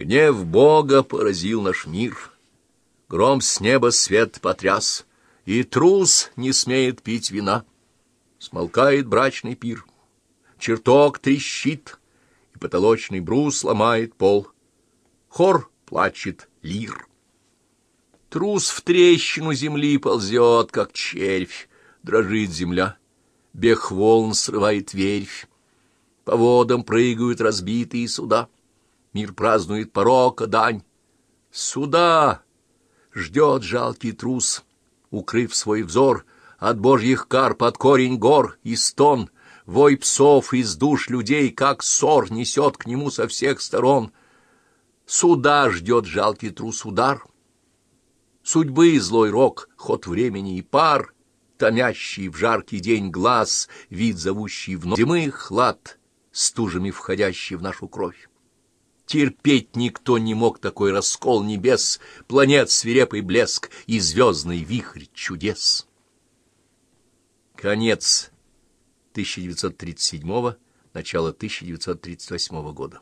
Гнев Бога поразил наш мир. Гром с неба свет потряс, и трус не смеет пить вина. Смолкает брачный пир, чертог трещит, и потолочный брус ломает пол. Хор плачет лир. Трус в трещину земли ползет, как червь, дрожит земля. Бег волн срывает верфь. По водам прыгают разбитые суда. Мир празднует порока дань. Суда ждет жалкий трус, укрыв свой взор от божьих кар под корень гор и стон. Вой псов из душ людей, как ссор, несет к нему со всех сторон. Суда ждет жалкий трус удар. Судьбы злой рок, ход времени и пар, Томящий в жаркий день глаз, Вид, зовущий в ночь зимы хлад, Стужами входящий в нашу кровь. Терпеть никто не мог такой раскол небес, Планет свирепый блеск и звездный вихрь чудес. Конец 1937 начало 1938 года.